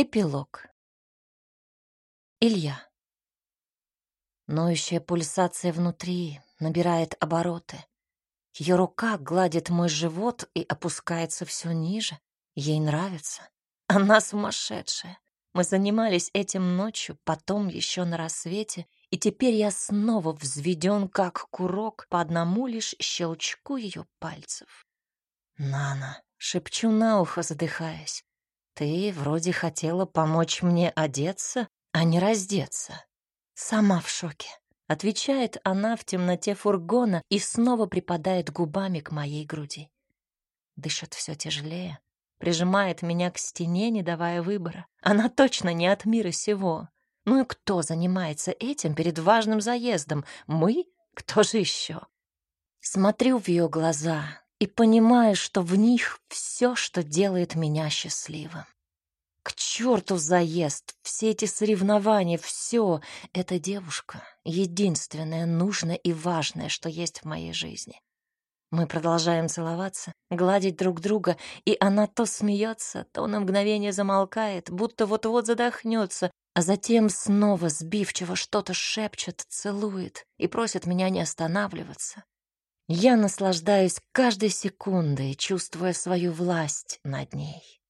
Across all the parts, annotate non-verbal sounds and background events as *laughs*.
Эпилог. Илья. Ноющая пульсация внутри набирает обороты. Ее рука гладит мой живот и опускается все ниже. Ей нравится. Она сумасшедшая. Мы занимались этим ночью, потом еще на рассвете, и теперь я снова взведен, как курок, по одному лишь щелчку ее пальцев. «Нана», — шепчу на ухо, задыхаясь. Ты вроде хотела помочь мне одеться, а не раздеться. Сама в шоке. Отвечает она в темноте фургона и снова припадает губами к моей груди. Дышит все тяжелее, прижимает меня к стене, не давая выбора. Она точно не от мира сего. Ну и кто занимается этим перед важным заездом? Мы? Кто же еще? Смотрю в ее глаза, и понимаешь, что в них все, что делает меня счастливым. К черту заезд, все эти соревнования, все. Эта девушка — единственное нужное и важное, что есть в моей жизни. Мы продолжаем целоваться, гладить друг друга, и она то смеется, то на мгновение замолкает, будто вот-вот задохнется, а затем снова сбивчиво что-то шепчет, целует и просит меня не останавливаться. Я наслаждаюсь каждой секундой, чувствуя свою власть над ней.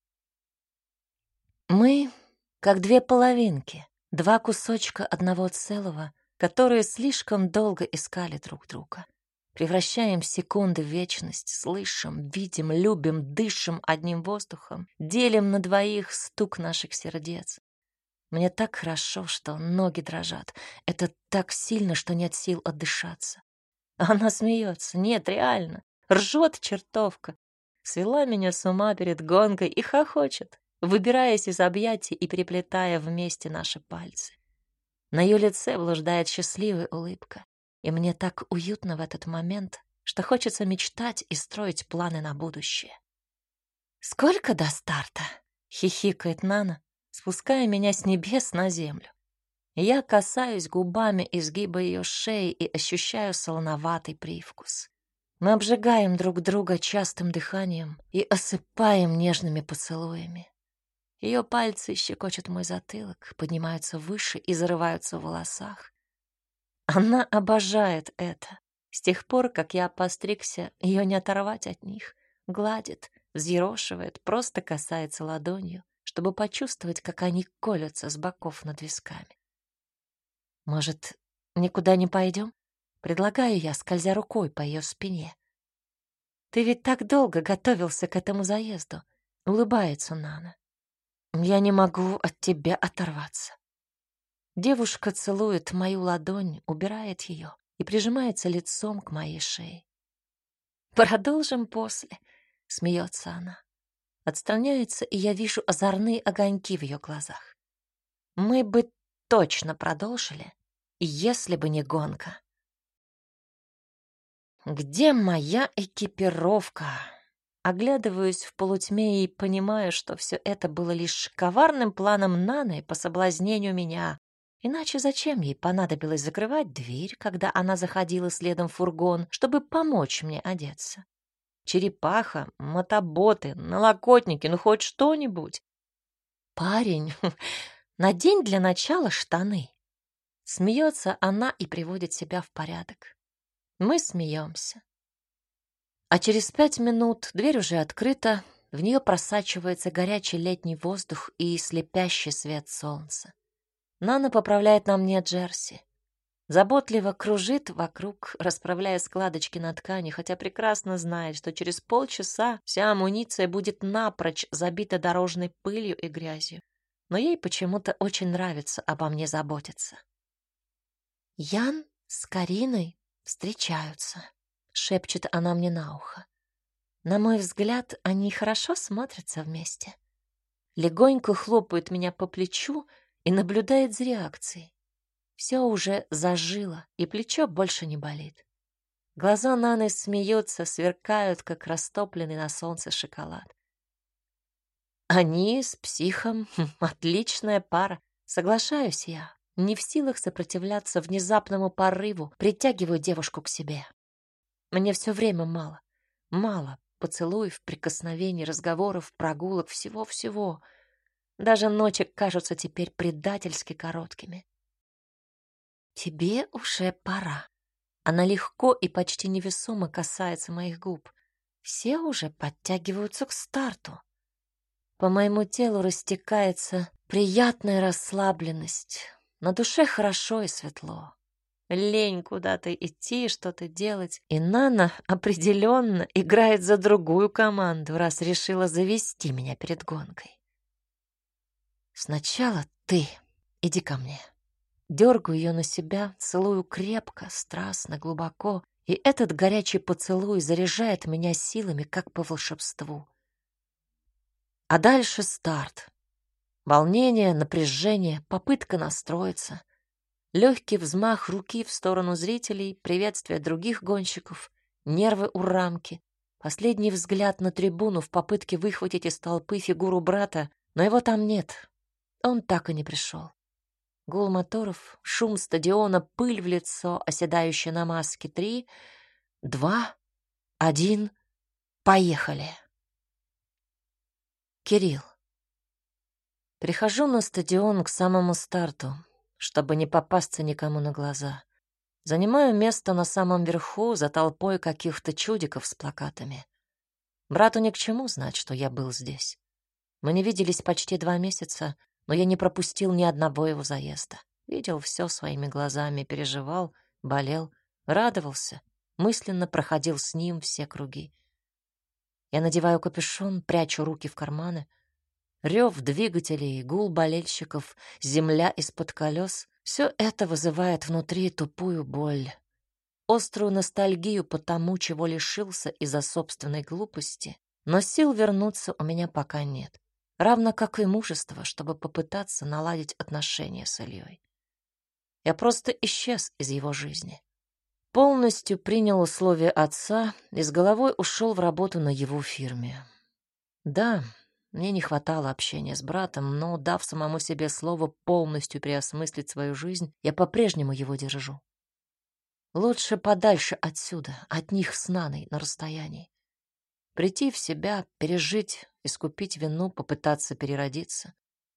Мы как две половинки, два кусочка одного целого, которые слишком долго искали друг друга. Превращаем секунды в вечность, слышим, видим, любим, дышим одним воздухом, делим на двоих стук наших сердец. Мне так хорошо, что ноги дрожат. Это так сильно, что нет сил отдышаться. Она смеется. Нет, реально. Ржет чертовка. Свела меня с ума перед гонкой и хохочет, выбираясь из объятий и переплетая вместе наши пальцы. На ее лице блуждает счастливая улыбка. И мне так уютно в этот момент, что хочется мечтать и строить планы на будущее. «Сколько до старта?» — хихикает Нана, спуская меня с небес на землю. Я касаюсь губами изгиба ее шеи и ощущаю солоноватый привкус. Мы обжигаем друг друга частым дыханием и осыпаем нежными поцелуями. Ее пальцы щекочут мой затылок, поднимаются выше и зарываются в волосах. Она обожает это. С тех пор, как я постригся, ее не оторвать от них. Гладит, взъерошивает, просто касается ладонью, чтобы почувствовать, как они колются с боков над висками. Может, никуда не пойдем? Предлагаю я, скользя рукой по ее спине. Ты ведь так долго готовился к этому заезду. Улыбается Нана. Я не могу от тебя оторваться. Девушка целует мою ладонь, убирает ее и прижимается лицом к моей шее. Продолжим после, смеется она. Отстраняется, и я вижу озорные огоньки в ее глазах. Мы бы точно продолжили, если бы не гонка. Где моя экипировка? Оглядываюсь в полутьме и понимаю, что все это было лишь коварным планом Наны по соблазнению меня. Иначе зачем ей понадобилось закрывать дверь, когда она заходила следом в фургон, чтобы помочь мне одеться? Черепаха, мотоботы, налокотники, ну хоть что-нибудь. Парень, *laughs* надень для начала штаны. Смеется она и приводит себя в порядок. Мы смеемся. А через пять минут дверь уже открыта, в нее просачивается горячий летний воздух и слепящий свет солнца. Нана поправляет на мне джерси. Заботливо кружит вокруг, расправляя складочки на ткани, хотя прекрасно знает, что через полчаса вся амуниция будет напрочь забита дорожной пылью и грязью. Но ей почему-то очень нравится обо мне заботиться. Ян с Кариной встречаются, шепчет она мне на ухо. На мой взгляд, они хорошо смотрятся вместе. Легонько хлопает меня по плечу и наблюдает за реакцией. Все уже зажило, и плечо больше не болит. Глаза Наны смеются, сверкают, как растопленный на солнце шоколад. Они с психом *laughs* — отличная пара, соглашаюсь я не в силах сопротивляться внезапному порыву, притягиваю девушку к себе. Мне все время мало. Мало поцелуев, прикосновений, разговоров, прогулок, всего-всего. Даже ночи кажутся теперь предательски короткими. Тебе уже пора. Она легко и почти невесомо касается моих губ. Все уже подтягиваются к старту. По моему телу растекается приятная расслабленность. На душе хорошо и светло. Лень куда-то идти, что-то делать. И Нана определенно играет за другую команду, раз решила завести меня перед гонкой. Сначала ты иди ко мне. Дергаю ее на себя, целую крепко, страстно, глубоко, и этот горячий поцелуй заряжает меня силами, как по волшебству. А дальше старт. Волнение, напряжение, попытка настроиться. Легкий взмах руки в сторону зрителей, приветствие других гонщиков, нервы у рамки, последний взгляд на трибуну в попытке выхватить из толпы фигуру брата, но его там нет. Он так и не пришел. Гул моторов, шум стадиона, пыль в лицо, оседающая на маске. Три, два, один, поехали. Кирилл. Прихожу на стадион к самому старту, чтобы не попасться никому на глаза. Занимаю место на самом верху за толпой каких-то чудиков с плакатами. Брату ни к чему знать, что я был здесь. Мы не виделись почти два месяца, но я не пропустил ни одного его заезда. Видел все своими глазами, переживал, болел, радовался, мысленно проходил с ним все круги. Я надеваю капюшон, прячу руки в карманы. Рев двигателей, гул болельщиков, земля из-под колес — все это вызывает внутри тупую боль. Острую ностальгию по тому, чего лишился из-за собственной глупости, но сил вернуться у меня пока нет. Равно как и мужество, чтобы попытаться наладить отношения с Ильей. Я просто исчез из его жизни полностью принял условия отца и с головой ушел в работу на его фирме. Да, мне не хватало общения с братом, но, дав самому себе слово полностью переосмыслить свою жизнь, я по-прежнему его держу. Лучше подальше отсюда, от них с Наной на расстоянии. Прийти в себя, пережить, искупить вину, попытаться переродиться.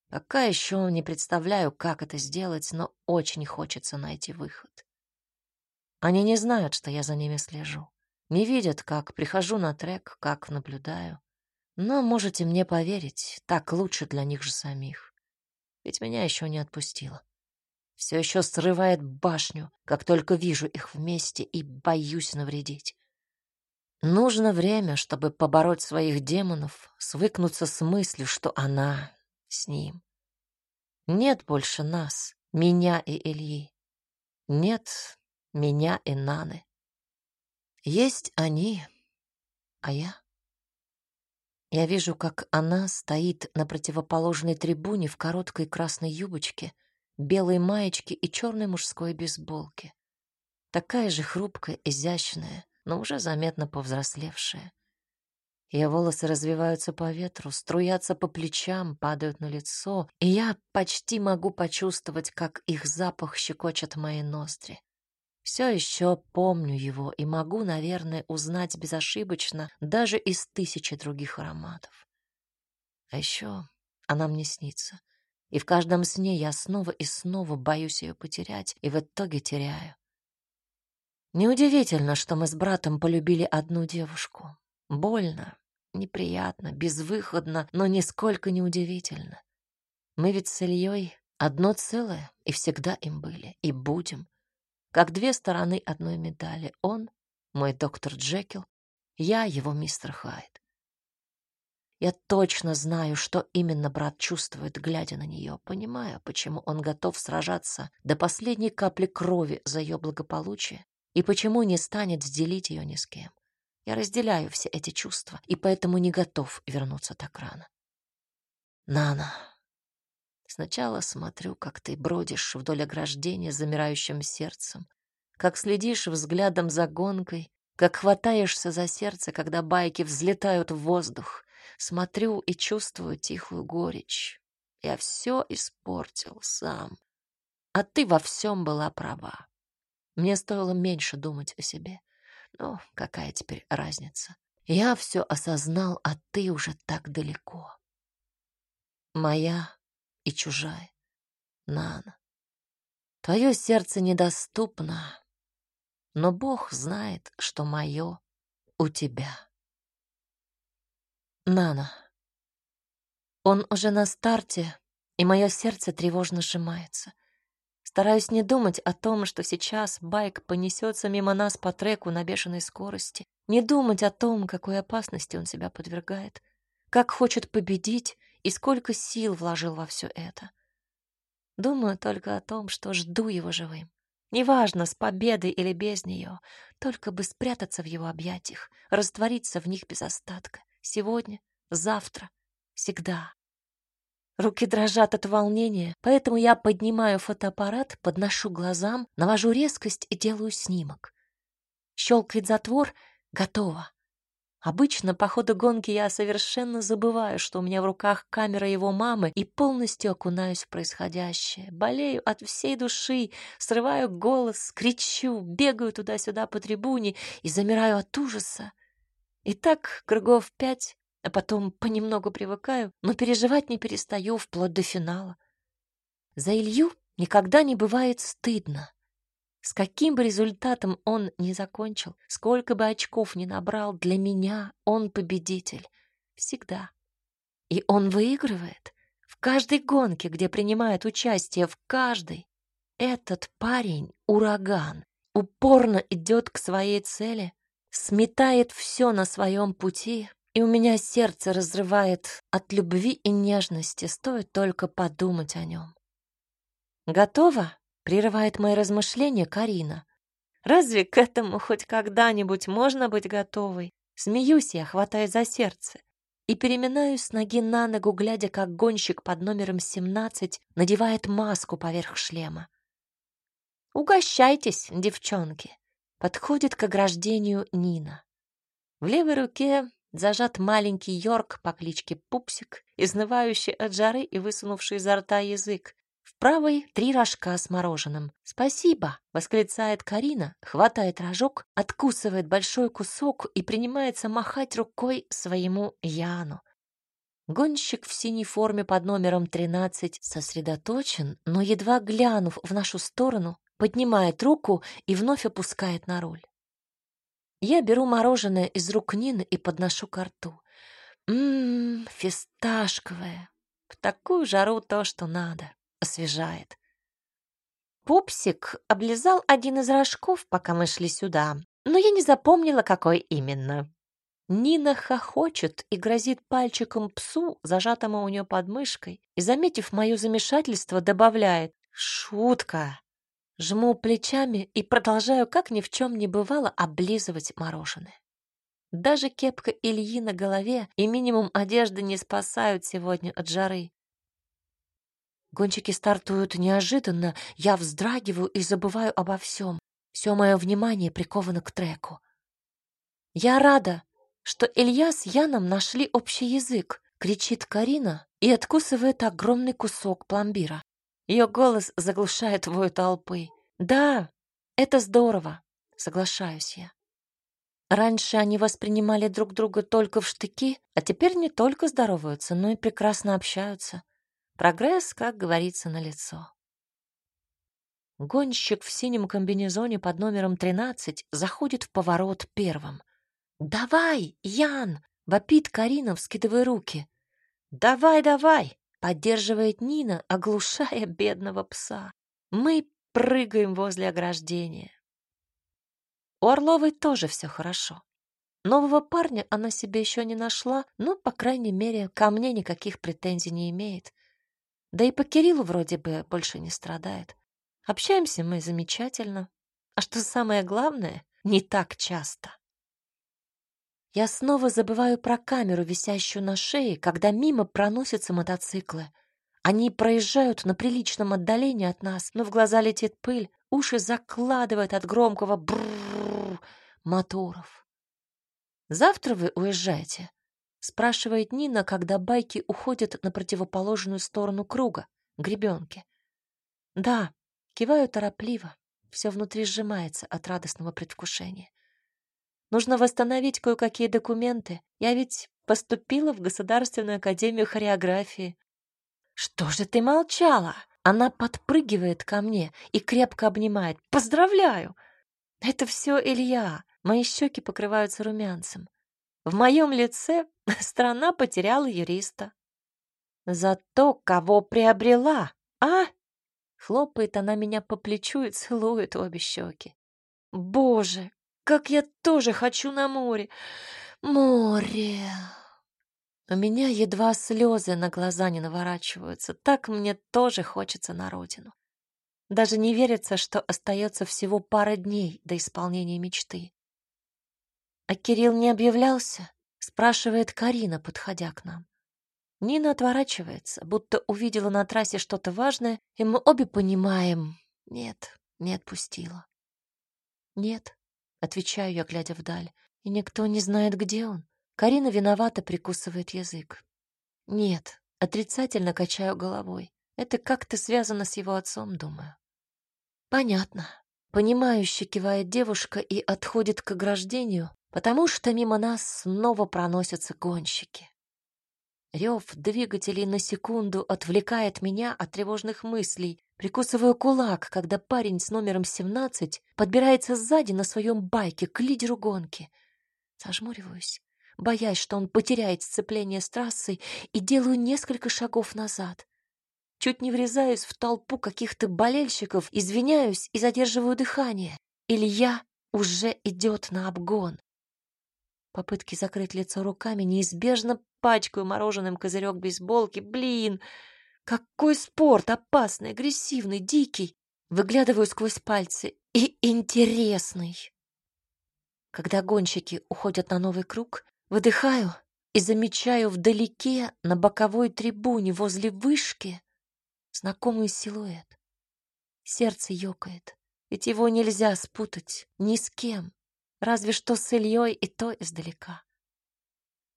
Пока еще не представляю, как это сделать, но очень хочется найти выход. Они не знают, что я за ними слежу. Не видят, как прихожу на трек, как наблюдаю. Но можете мне поверить, так лучше для них же самих. Ведь меня еще не отпустило. Все еще срывает башню, как только вижу их вместе и боюсь навредить. Нужно время, чтобы побороть своих демонов, свыкнуться с мыслью, что она с ним. Нет больше нас, меня и Ильи. Нет меня и Наны. Есть они, а я... Я вижу, как она стоит на противоположной трибуне в короткой красной юбочке, белой маечке и черной мужской бейсболке. Такая же хрупкая, изящная, но уже заметно повзрослевшая. Ее волосы развиваются по ветру, струятся по плечам, падают на лицо, и я почти могу почувствовать, как их запах щекочет мои ноздри. Все еще помню его и могу, наверное, узнать безошибочно даже из тысячи других ароматов. А еще она мне снится. И в каждом сне я снова и снова боюсь ее потерять, и в итоге теряю. Неудивительно, что мы с братом полюбили одну девушку. Больно, неприятно, безвыходно, но нисколько не удивительно. Мы ведь с Ильей одно целое, и всегда им были, и будем как две стороны одной медали. Он — мой доктор Джекил, я — его мистер Хайд. Я точно знаю, что именно брат чувствует, глядя на нее, понимая, почему он готов сражаться до последней капли крови за ее благополучие и почему не станет делить ее ни с кем. Я разделяю все эти чувства и поэтому не готов вернуться так рано. Нана, Сначала смотрю, как ты бродишь вдоль ограждения замирающим сердцем, как следишь взглядом за гонкой, как хватаешься за сердце, когда байки взлетают в воздух. Смотрю и чувствую тихую горечь. Я все испортил сам. А ты во всем была права. Мне стоило меньше думать о себе. Ну, какая теперь разница? Я все осознал, а ты уже так далеко. моя и чужая. Нана, твое сердце недоступно, но Бог знает, что мое у тебя. Нана. Он уже на старте, и мое сердце тревожно сжимается. Стараюсь не думать о том, что сейчас байк понесется мимо нас по треку на бешеной скорости, не думать о том, какой опасности он себя подвергает, как хочет победить и сколько сил вложил во все это. Думаю только о том, что жду его живым. Неважно, с победой или без нее, только бы спрятаться в его объятиях, раствориться в них без остатка. Сегодня, завтра, всегда. Руки дрожат от волнения, поэтому я поднимаю фотоаппарат, подношу глазам, навожу резкость и делаю снимок. Щелкает затвор, готово. Обычно по ходу гонки я совершенно забываю, что у меня в руках камера его мамы и полностью окунаюсь в происходящее. Болею от всей души, срываю голос, кричу, бегаю туда-сюда по трибуне и замираю от ужаса. И так кругов пять а потом понемногу привыкаю, но переживать не перестаю вплоть до финала. За Илью никогда не бывает стыдно. С каким бы результатом он ни закончил, сколько бы очков ни набрал, для меня он победитель. Всегда. И он выигрывает. В каждой гонке, где принимает участие, в каждой. Этот парень — ураган. Упорно идет к своей цели, сметает все на своем пути, и у меня сердце разрывает от любви и нежности, стоит только подумать о нем. «Готова?» — прерывает мои размышления Карина. «Разве к этому хоть когда-нибудь можно быть готовой?» Смеюсь я, хватая за сердце, и переминаюсь с ноги на ногу, глядя, как гонщик под номером 17 надевает маску поверх шлема. «Угощайтесь, девчонки!» Подходит к ограждению Нина. В левой руке зажат маленький Йорк по кличке Пупсик, изнывающий от жары и высунувший изо рта язык. Правой три рожка с мороженым. «Спасибо!» — восклицает Карина, хватает рожок, откусывает большой кусок и принимается махать рукой своему Яну. Гонщик в синей форме под номером 13 сосредоточен, но, едва глянув в нашу сторону, поднимает руку и вновь опускает на руль. Я беру мороженое из рук Нины и подношу к рту. Ммм, фисташковое. В такую жару то, что надо. Освежает. Пупсик облизал один из рожков, пока мы шли сюда, но я не запомнила, какой именно. Нина хохочет и грозит пальчиком псу, зажатому у нее под мышкой, и, заметив мое замешательство, добавляет «Шутка!» Жму плечами и продолжаю, как ни в чем не бывало, облизывать мороженое. Даже кепка Ильи на голове и минимум одежды не спасают сегодня от жары. Гонщики стартуют неожиданно, я вздрагиваю и забываю обо всем. Все мое внимание приковано к треку. Я рада, что Илья с Яном нашли общий язык, кричит Карина и откусывает огромный кусок пломбира. Ее голос заглушает вой толпы. «Да, это здорово», — соглашаюсь я. Раньше они воспринимали друг друга только в штыки, а теперь не только здороваются, но и прекрасно общаются. Прогресс, как говорится, налицо. Гонщик в синем комбинезоне под номером 13 заходит в поворот первым. «Давай, Ян!» — вопит Карина, вскидывая руки. «Давай, давай!» Поддерживает Нина, оглушая бедного пса. Мы прыгаем возле ограждения. У Орловой тоже все хорошо. Нового парня она себе еще не нашла, но, по крайней мере, ко мне никаких претензий не имеет. Да и по Кириллу вроде бы больше не страдает. Общаемся мы замечательно. А что самое главное, не так часто. Я снова забываю про камеру, висящую на шее, когда мимо проносятся мотоциклы. Они проезжают на приличном отдалении от нас, но в глаза летит пыль, уши закладывает от громкого брррр моторов. «Завтра вы уезжаете?» — спрашивает Нина, когда байки уходят на противоположную сторону круга, гребенки. «Да», — киваю торопливо, все внутри сжимается от радостного предвкушения. Нужно восстановить кое-какие документы. Я ведь поступила в Государственную академию хореографии. Что же ты молчала? Она подпрыгивает ко мне и крепко обнимает. Поздравляю! Это все Илья. Мои щеки покрываются румянцем. В моем лице страна потеряла юриста. Зато кого приобрела, а? Хлопает она меня по плечу и целует обе щеки. Боже, как я тоже хочу на море. Море. У меня едва слезы на глаза не наворачиваются. Так мне тоже хочется на родину. Даже не верится, что остается всего пара дней до исполнения мечты. А Кирилл не объявлялся? Спрашивает Карина, подходя к нам. Нина отворачивается, будто увидела на трассе что-то важное, и мы обе понимаем. Нет, не отпустила. Нет, отвечаю я, глядя вдаль, и никто не знает, где он. Карина виновато прикусывает язык. Нет, отрицательно качаю головой. Это как-то связано с его отцом, думаю. Понятно. Понимающе кивает девушка и отходит к ограждению, потому что мимо нас снова проносятся гонщики. Рев двигателей на секунду отвлекает меня от тревожных мыслей. Прикусываю кулак, когда парень с номером 17 подбирается сзади на своем байке к лидеру гонки. Зажмуриваюсь, боясь, что он потеряет сцепление с трассой, и делаю несколько шагов назад. Чуть не врезаюсь в толпу каких-то болельщиков, извиняюсь и задерживаю дыхание. Илья уже идет на обгон. Попытки закрыть лицо руками неизбежно пачкаю мороженым козырек бейсболки. Блин, какой спорт опасный, агрессивный, дикий. Выглядываю сквозь пальцы. И интересный. Когда гонщики уходят на новый круг, выдыхаю и замечаю вдалеке на боковой трибуне возле вышки знакомый силуэт. Сердце ёкает, ведь его нельзя спутать ни с кем разве что с Ильей и то издалека.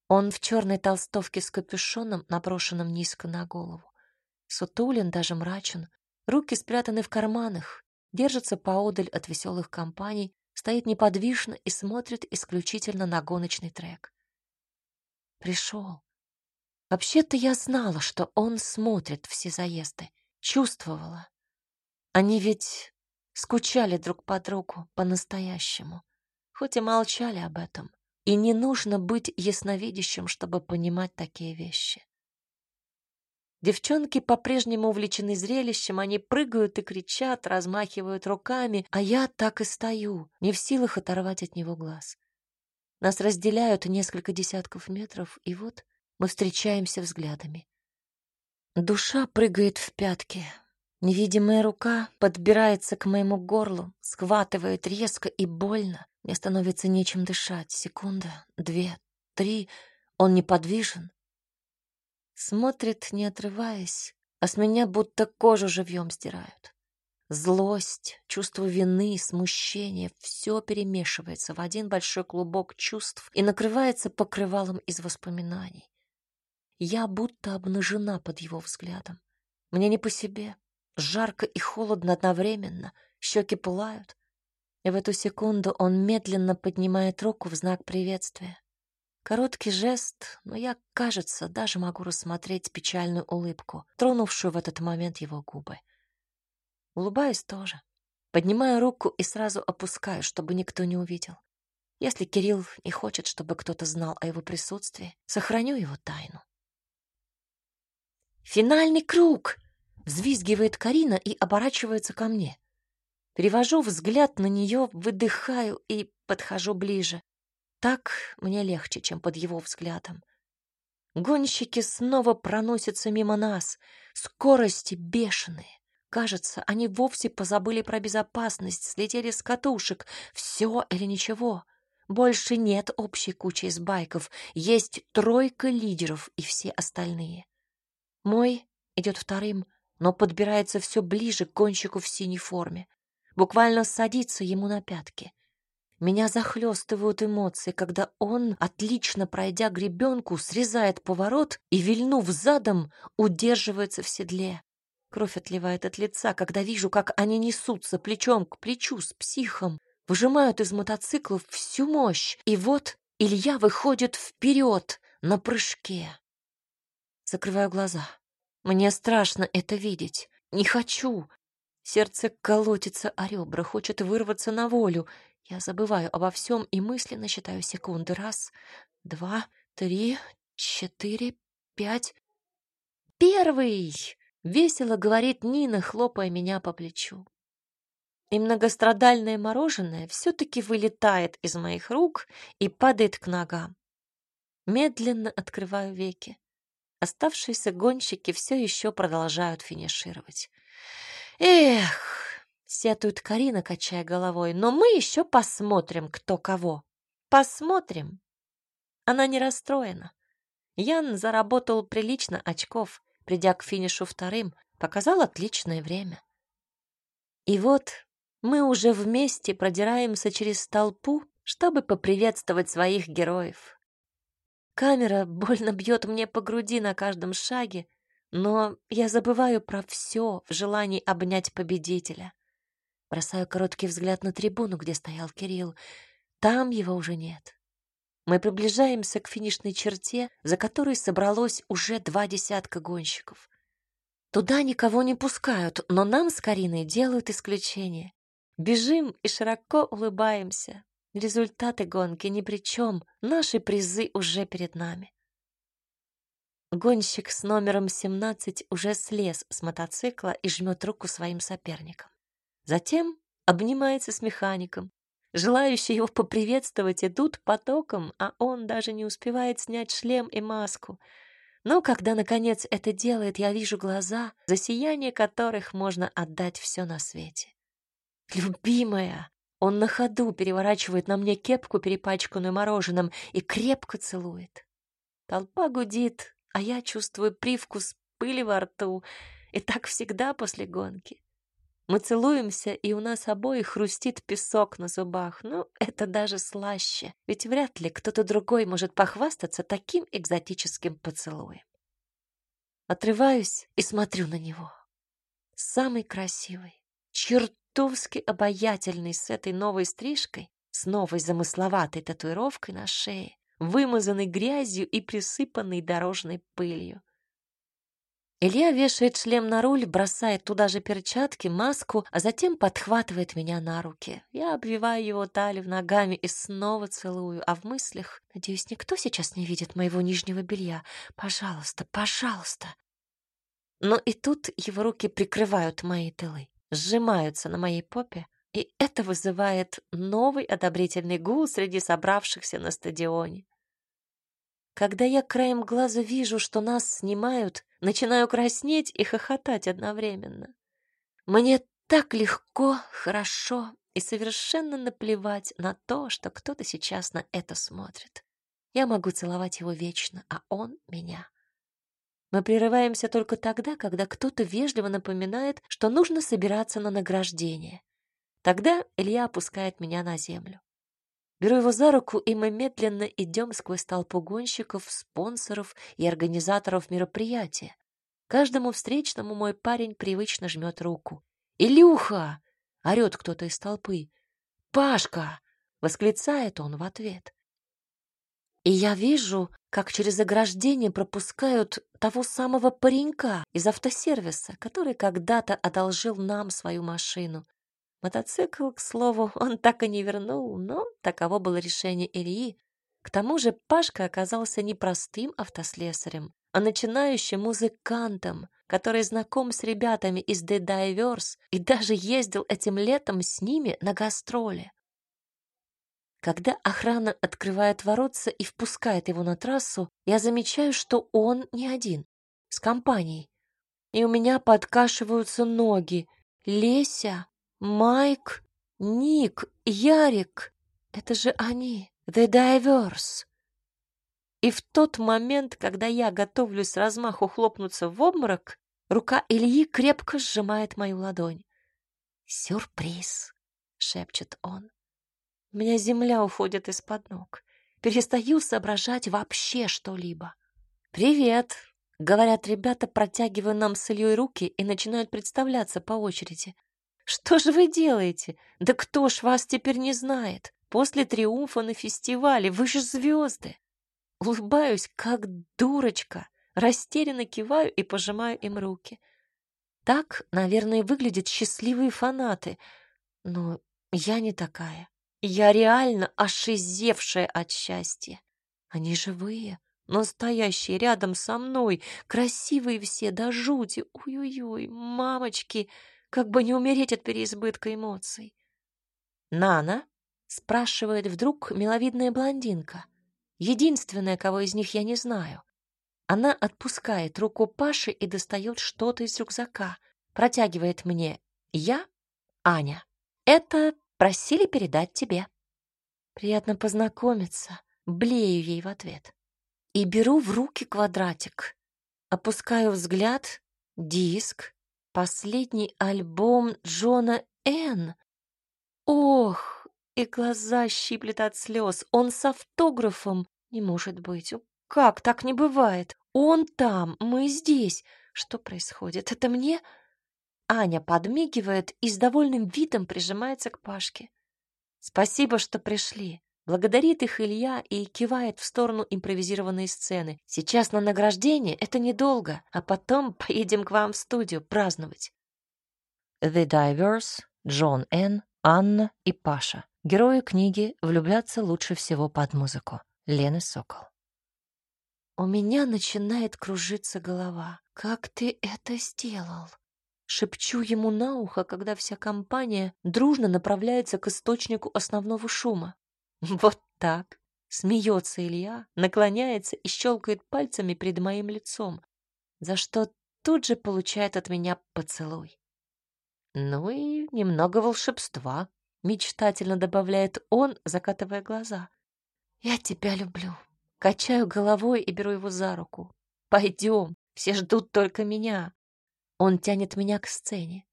Он в черной толстовке с капюшоном, наброшенным низко на голову. Сутулен, даже мрачен, руки спрятаны в карманах, держится поодаль от веселых компаний, стоит неподвижно и смотрит исключительно на гоночный трек. Пришел. Вообще-то я знала, что он смотрит все заезды, чувствовала. Они ведь скучали друг по другу по-настоящему хоть и молчали об этом. И не нужно быть ясновидящим, чтобы понимать такие вещи. Девчонки по-прежнему увлечены зрелищем, они прыгают и кричат, размахивают руками, а я так и стою, не в силах оторвать от него глаз. Нас разделяют несколько десятков метров, и вот мы встречаемся взглядами. Душа прыгает в пятки. Невидимая рука подбирается к моему горлу, схватывает резко и больно. Мне становится нечем дышать. Секунда, две, три. Он неподвижен. Смотрит, не отрываясь, а с меня будто кожу живьем стирают. Злость, чувство вины, смущение — все перемешивается в один большой клубок чувств и накрывается покрывалом из воспоминаний. Я будто обнажена под его взглядом. Мне не по себе. Жарко и холодно одновременно. Щеки пылают. И в эту секунду он медленно поднимает руку в знак приветствия. Короткий жест, но я, кажется, даже могу рассмотреть печальную улыбку, тронувшую в этот момент его губы. Улыбаюсь тоже. Поднимаю руку и сразу опускаю, чтобы никто не увидел. Если Кирилл не хочет, чтобы кто-то знал о его присутствии, сохраню его тайну. «Финальный круг!» — взвизгивает Карина и оборачивается ко мне. Перевожу взгляд на нее, выдыхаю и подхожу ближе. Так мне легче, чем под его взглядом. Гонщики снова проносятся мимо нас, скорости бешеные. Кажется, они вовсе позабыли про безопасность, слетели с катушек. Все или ничего. Больше нет общей кучи из байков, есть тройка лидеров и все остальные. Мой идет вторым, но подбирается все ближе к гонщику в синей форме буквально садится ему на пятки. Меня захлестывают эмоции, когда он, отлично пройдя гребенку, срезает поворот и, вильнув задом, удерживается в седле. Кровь отливает от лица, когда вижу, как они несутся плечом к плечу с психом, выжимают из мотоциклов всю мощь, и вот Илья выходит вперед на прыжке. Закрываю глаза. Мне страшно это видеть. Не хочу. Сердце колотится о ребра, хочет вырваться на волю. Я забываю обо всем и мысленно считаю секунды. Раз, два, три, четыре, пять. Первый! Весело говорит Нина, хлопая меня по плечу. И многострадальное мороженое все-таки вылетает из моих рук и падает к ногам. Медленно открываю веки. Оставшиеся гонщики все еще продолжают финишировать. Эх, сетует Карина, качая головой, но мы еще посмотрим, кто кого. Посмотрим. Она не расстроена. Ян заработал прилично очков, придя к финишу вторым, показал отличное время. И вот мы уже вместе продираемся через толпу, чтобы поприветствовать своих героев. Камера больно бьет мне по груди на каждом шаге, но я забываю про все в желании обнять победителя. Бросаю короткий взгляд на трибуну, где стоял Кирилл. Там его уже нет. Мы приближаемся к финишной черте, за которой собралось уже два десятка гонщиков. Туда никого не пускают, но нам с Кариной делают исключение. Бежим и широко улыбаемся. Результаты гонки ни при чем, наши призы уже перед нами. Гонщик с номером 17 уже слез с мотоцикла и жмет руку своим соперникам. Затем обнимается с механиком. Желающие его поприветствовать идут потоком, а он даже не успевает снять шлем и маску. Но когда, наконец, это делает, я вижу глаза, за сияние которых можно отдать все на свете. «Любимая!» Он на ходу переворачивает на мне кепку, перепачканную мороженым, и крепко целует. Толпа гудит, а я чувствую привкус пыли во рту, и так всегда после гонки. Мы целуемся, и у нас обоих хрустит песок на зубах, но это даже слаще, ведь вряд ли кто-то другой может похвастаться таким экзотическим поцелуем. Отрываюсь и смотрю на него. Самый красивый, чертовски обаятельный с этой новой стрижкой, с новой замысловатой татуировкой на шее, вымазанный грязью и присыпанный дорожной пылью. Илья вешает шлем на руль, бросает туда же перчатки, маску, а затем подхватывает меня на руки. Я обвиваю его талию ногами и снова целую, а в мыслях, надеюсь, никто сейчас не видит моего нижнего белья. Пожалуйста, пожалуйста. Но и тут его руки прикрывают мои тылы, сжимаются на моей попе, и это вызывает новый одобрительный гул среди собравшихся на стадионе. Когда я краем глаза вижу, что нас снимают, начинаю краснеть и хохотать одновременно. Мне так легко, хорошо и совершенно наплевать на то, что кто-то сейчас на это смотрит. Я могу целовать его вечно, а он — меня. Мы прерываемся только тогда, когда кто-то вежливо напоминает, что нужно собираться на награждение. Тогда Илья опускает меня на землю. Беру его за руку, и мы медленно идем сквозь толпу гонщиков, спонсоров и организаторов мероприятия. Каждому встречному мой парень привычно жмет руку. «Илюха!» — орет кто-то из толпы. «Пашка!» — восклицает он в ответ. И я вижу, как через ограждение пропускают того самого паренька из автосервиса, который когда-то одолжил нам свою машину. Мотоцикл, к слову, *laughs* он так и не вернул, но таково было решение Ильи. К тому же Пашка оказался не простым автослесарем, а начинающим музыкантом, который знаком с ребятами из The Divers и даже ездил этим летом с ними на гастроли. Когда охрана открывает воротца и впускает его на трассу, я замечаю, что он не один, с компанией. И у меня подкашиваются ноги. Леся Майк, Ник, Ярик — это же они, The Divers. И в тот момент, когда я готовлюсь размаху хлопнуться в обморок, рука Ильи крепко сжимает мою ладонь. «Сюрприз!» — шепчет он. У меня земля уходит из-под ног. Перестаю соображать вообще что-либо. «Привет!» — говорят ребята, протягивая нам с Ильей руки и начинают представляться по очереди. Что же вы делаете? Да кто ж вас теперь не знает? После триумфа на фестивале вы же звезды. Улыбаюсь, как дурочка, растерянно киваю и пожимаю им руки. Так, наверное, выглядят счастливые фанаты. Но я не такая. Я реально ошизевшая от счастья. Они живые, настоящие, рядом со мной, красивые все, до жути. Ой-ой-ой, мамочки, как бы не умереть от переизбытка эмоций. «Нана?» — спрашивает вдруг миловидная блондинка. Единственная, кого из них я не знаю. Она отпускает руку Паши и достает что-то из рюкзака. Протягивает мне. Я Аня. Это просили передать тебе. Приятно познакомиться. Блею ей в ответ. И беру в руки квадратик. Опускаю взгляд. Диск. Последний альбом Джона Н. Ох, и глаза щиплет от слез. Он с автографом. Не может быть. Как? Так не бывает. Он там, мы здесь. Что происходит? Это мне? Аня подмигивает и с довольным видом прижимается к Пашке. Спасибо, что пришли. Благодарит их Илья и кивает в сторону импровизированной сцены. Сейчас на награждение это недолго, а потом *laughs* поедем к вам в студию праздновать. The Divers, Джон Н., Анна и Паша. Герои книги влюбляться лучше всего под музыку. Лена Сокол. У меня начинает кружиться голова. Как ты это сделал? Шепчу ему на ухо, когда вся компания дружно направляется к источнику основного шума. *laughs* Вот так. Смеется Илья, наклоняется и щелкает пальцами перед моим лицом, за что тут же получает от меня поцелуй. Ну и немного волшебства, мечтательно добавляет он, закатывая глаза. Я тебя люблю. Качаю головой и беру его за руку. Пойдем, все ждут только меня. Он тянет меня к сцене.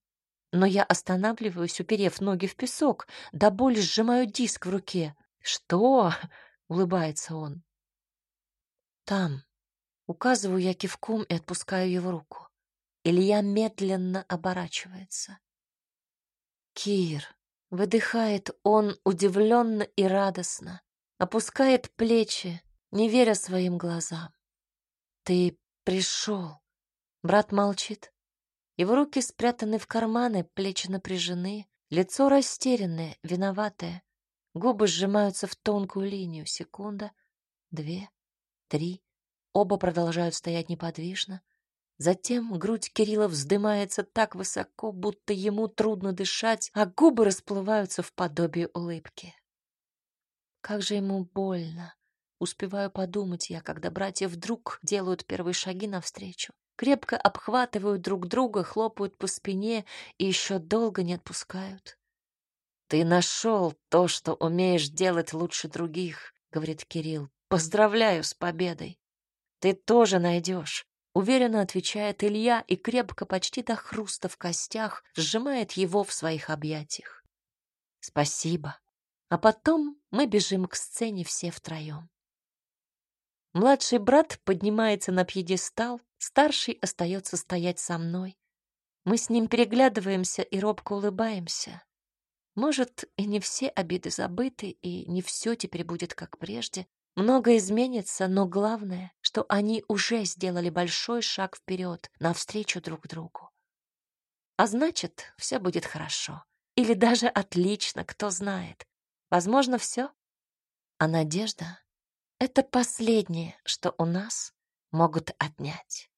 Но я останавливаюсь, уперев ноги в песок, до боли сжимаю диск в руке. «Что?» — улыбается он. «Там». Указываю я кивком и отпускаю его руку. Илья медленно оборачивается. «Кир», — выдыхает он удивленно и радостно, опускает плечи, не веря своим глазам. «Ты пришел!» Брат молчит. Его руки спрятаны в карманы, плечи напряжены, лицо растерянное, виноватое. Губы сжимаются в тонкую линию. Секунда, две, три. Оба продолжают стоять неподвижно. Затем грудь Кирилла вздымается так высоко, будто ему трудно дышать, а губы расплываются в подобие улыбки. Как же ему больно. Успеваю подумать я, когда братья вдруг делают первые шаги навстречу. Крепко обхватывают друг друга, хлопают по спине и еще долго не отпускают. «Ты нашел то, что умеешь делать лучше других», — говорит Кирилл. «Поздравляю с победой!» «Ты тоже найдешь», — уверенно отвечает Илья и крепко, почти до хруста в костях, сжимает его в своих объятиях. «Спасибо». А потом мы бежим к сцене все втроем. Младший брат поднимается на пьедестал, старший остается стоять со мной. Мы с ним переглядываемся и робко улыбаемся. Может, и не все обиды забыты, и не все теперь будет как прежде. Многое изменится, но главное, что они уже сделали большой шаг вперед, навстречу друг другу. А значит, все будет хорошо. Или даже отлично, кто знает. Возможно, все. А надежда это последнее, что у нас могут отнять.